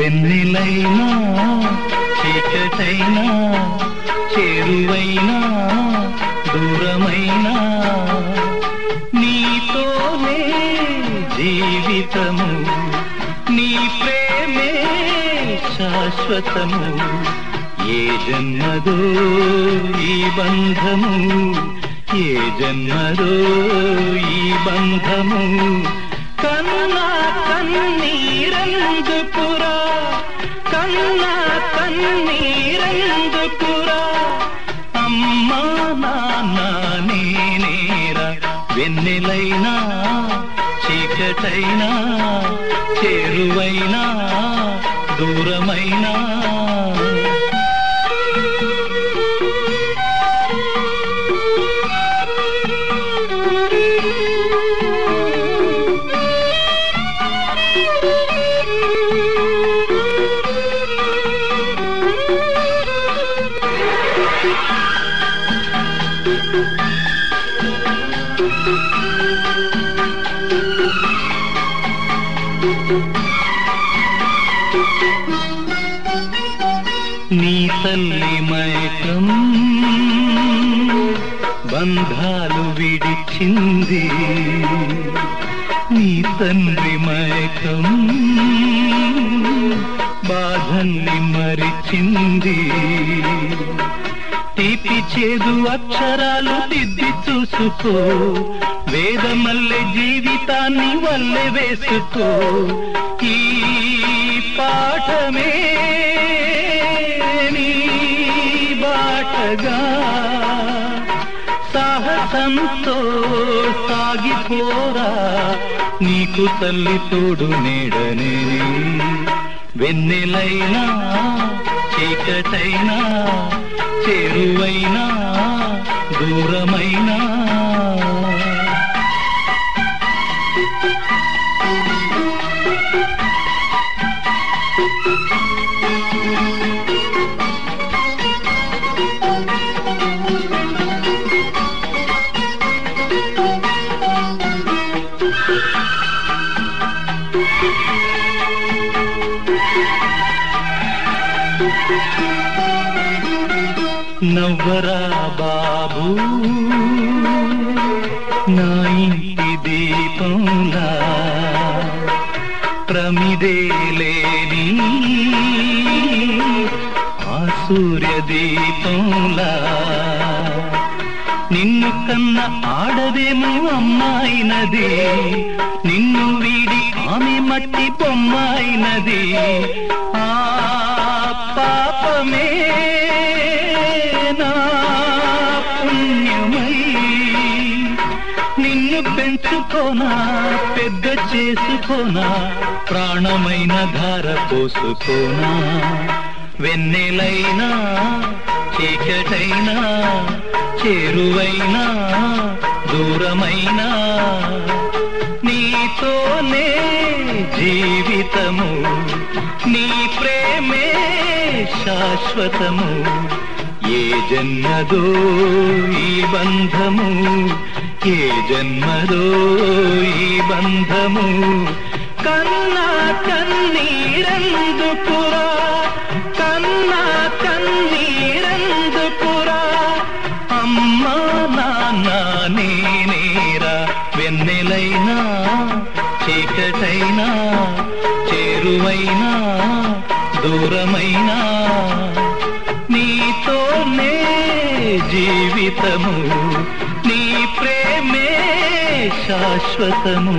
వెన్నెలైనా చీకటైనా చేరువైనా దూరమైనా. నీతోనే జీవితము నీ ప్రేమే శాశ్వతము. ఏ జన్మదో ఈ బంధము ఏ జన్మదో ఈ బంధము? చేరువైనా దూరమైనా. నీ తల్లి మైకం బంధాలు విడిచింది. నీ తండ్రి మైకం బాధల్ని మరిచింది. తీపి చేదు అక్షరాలు దిద్ది చూసుకో. వేదమల్లె జీవితాన్ని వల్లె వేసుకో ఈ పాఠమే నీ బాటగా. సాహసంతో సాగిపోరా నీకు తల్లి తోడు నేడనే. వెన్నెలైనా చీకటైనా చేరువైనా దూరమైనా. నవ్వరా బాబు నా ఇంటి దీపంలా ప్రమిదేలేని ఆ సూర్య దీపంలా కన్న ఆడదేమో అమ్మాయినది. నిన్ను వీడి ఆమె మట్టి బొమ్మాయినది. ఆ పాపమే నా పుణ్యమై నిన్ను పెంచుకోనా పెద్ద చేసుకోనా ప్రాణమైన ధార పోసుకోనా. వెన్నెలైనా చీకటైనా చేరువైనా దూరమైనా నీతోనే జీవితము నీ ప్రేమే శాశ్వతము. ఏ జన్మదో ఈ బంధము ఏ జన్మదో ఈ బంధము. కన్నా కన్నీరందుకురా వెన్నెలైనా చీకటైనా చేరువైనా దూరమైనా నీతోనే జీవితము నీ ప్రేమే శాశ్వతము.